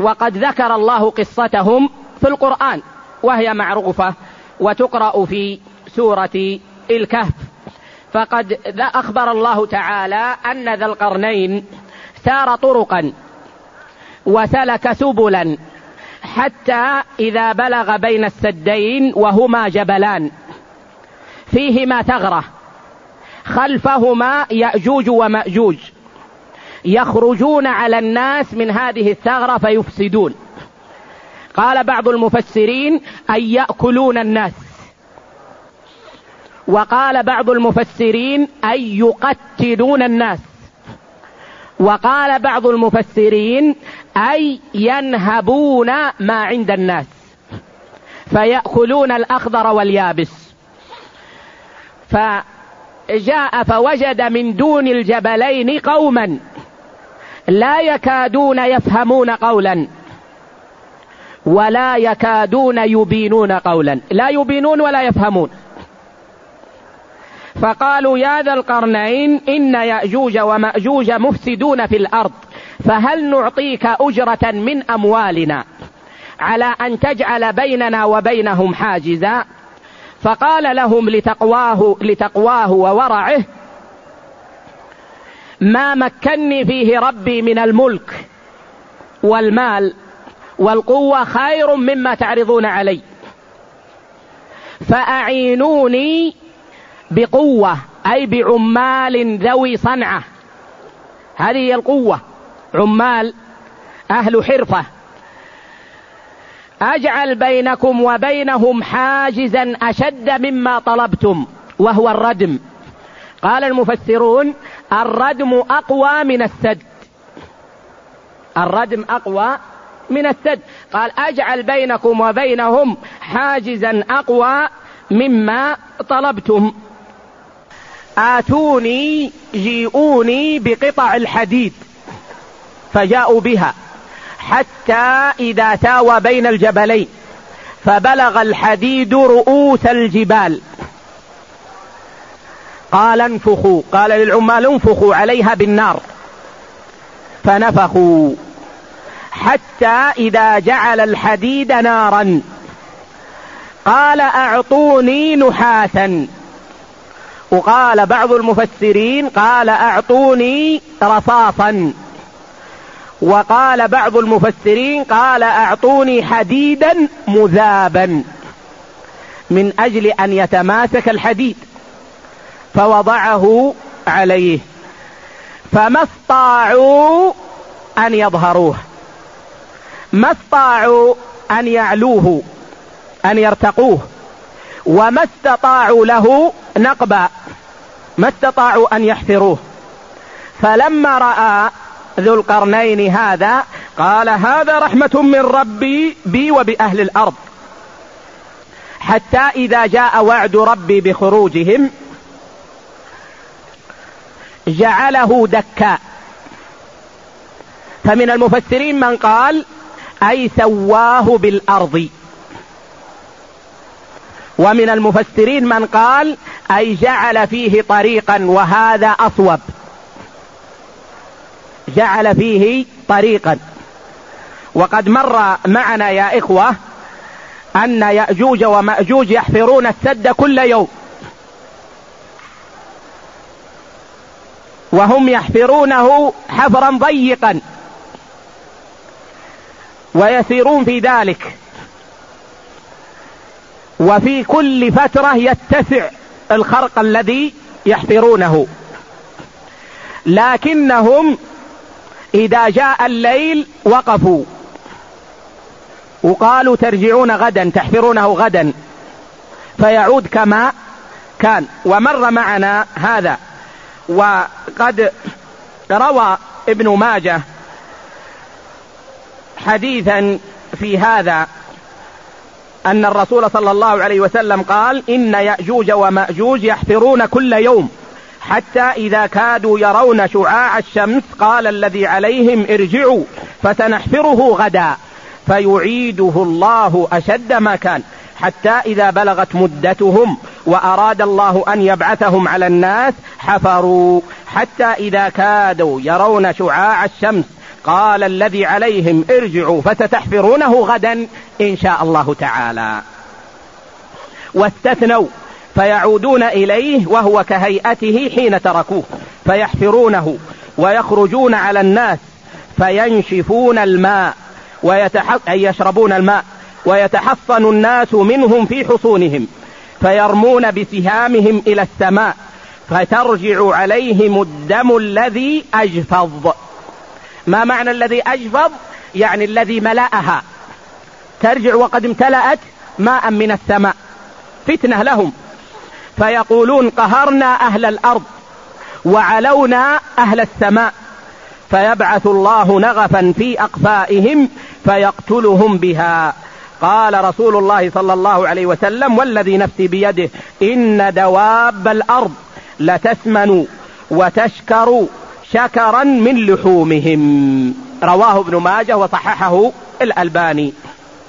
وقد ذكر الله قصتهم في القرآن وهي معروفة وتقرأ في سورة الكهف. فقد أخبر الله تعالى أن ذا القرنين سار طرقا وسلك سبلا حتى إذا بلغ بين السدين وهما جبلان فيهما ثغرة خلفهما يأجوج ومأجوج. يخرجون على الناس من هذه الثغرة فيفسدون. قال بعض المفسرين أن يأكلون الناس. وقال بعض المفسرين أن يقتلون الناس. وقال بعض المفسرين أي ينهبون ما عند الناس. فيأكلون الأخضر واليابس. فجاء فوجد من دون الجبلين قوما. لا يكادون يفهمون قولا ولا يكادون يبينون قولا. لا يبينون ولا يفهمون. فقالوا يا ذا القرنين إن يأجوج ومأجوج مفسدون في الأرض فهل نعطيك أجرة من أموالنا على أن تجعل بيننا وبينهم حاجزا؟ فقال لهم لتقواه لتقواه وورعه ما مكني فيه ربي من الملك والمال والقوة خير مما تعرضون علي. فأعينوني بقوة أي بعمال ذوي صنعة. هذه هي القوة. عمال أهل حرفة. أجعل بينكم وبينهم حاجزا أشد مما طلبتم وهو الردم. قال المفسرون الردم أقوى من السد. الردم أقوى من السد. قال أجعل بينكم وبينهم حاجزا أقوى مما طلبتم. آتوني جيئوني بقطع الحديد. فجاءوا بها. حتى إذا ساوى بين الجبلين. فبلغ الحديد رؤوس الجبال. قال انفخوا قال للعمال انفخوا عليها بالنار. فنفخوا. حتى إذا جعل الحديد نارا. قال أعطوني نحاسا وقال بعض المفسرين قال أعطوني رصاصا. وقال بعض المفسرين قال أعطوني حديدا مذابا. من أجل أن يتماسك الحديد. فوضعه عليه. فما استطاعوا أن يظهروه. ما استطاعوا أن يعلوه أن يرتقوه. وما استطاعوا له نقبا. ما استطاعوا أن يحفروه. فلما رأى ذو القرنين هذا قال هذا رحمة من ربي بي وبأهل الأرض. حتى إذا جاء وعد ربي بخروجهم جعله دكا. فمن المفسرين من قال أي سواه بالأرض. ومن المفسرين من قال أي جعل فيه طريقا وهذا أصوب. جعل فيه طريقا. وقد مر معنا يا إخوة أن يأجوج ومأجوج يحفرون السد كل يوم. وهم يحفرونه حفرا ضيقا. ويسيرون في ذلك. وفي كل فترة يتسع الخرق الذي يحفرونه. لكنهم إذا جاء الليل وقفوا. وقالوا ترجعون غدا تحفرونه غدا. فيعود كما كان. ومر معنا هذا. وقد روى ابن ماجه حديثا في هذا أن الرسول صلى الله عليه وسلم قال إن يأجوج ومأجوج يحفرون كل يوم حتى إذا كادوا يرون شعاع الشمس قال الذي عليهم ارجعوا فسنحفره غدا فيعيده الله أشد ما كان حتى إذا بلغت مدتهم وأراد الله أن يبعثهم على الناس حفروا. حتى إذا كادوا يرون شعاع الشمس قال الذي عليهم ارجعوا فستحفرونه غدا؟ إن شاء الله تعالى. واستثنوا فيعودون إليه وهو كهيئته حين تركوه فيحفرونه ويخرجون على الناس فينشفون الماء ويتح... أي يشربون الماء ويتحصن الناس منهم في حصونهم. فيرمون بسهامهم إلى السماء فترجع عليهم الدم الذي أجفض. ما معنى الذي أجفض؟ يعني الذي ملأها. ترجع وقد امتلأت ماء من السماء. فتنة لهم. فيقولون قهرنا أهل الأرض وعلونا أهل السماء. فيبعث الله نغفا في أقفائهم فيقتلهم بها. قال رسول الله صلى الله عليه وسلم والذي نفسي بيده إن دواب الأرض لتسمن وتشكر شكرا من لحومهم. رواه ابن ماجه وصححه الألباني.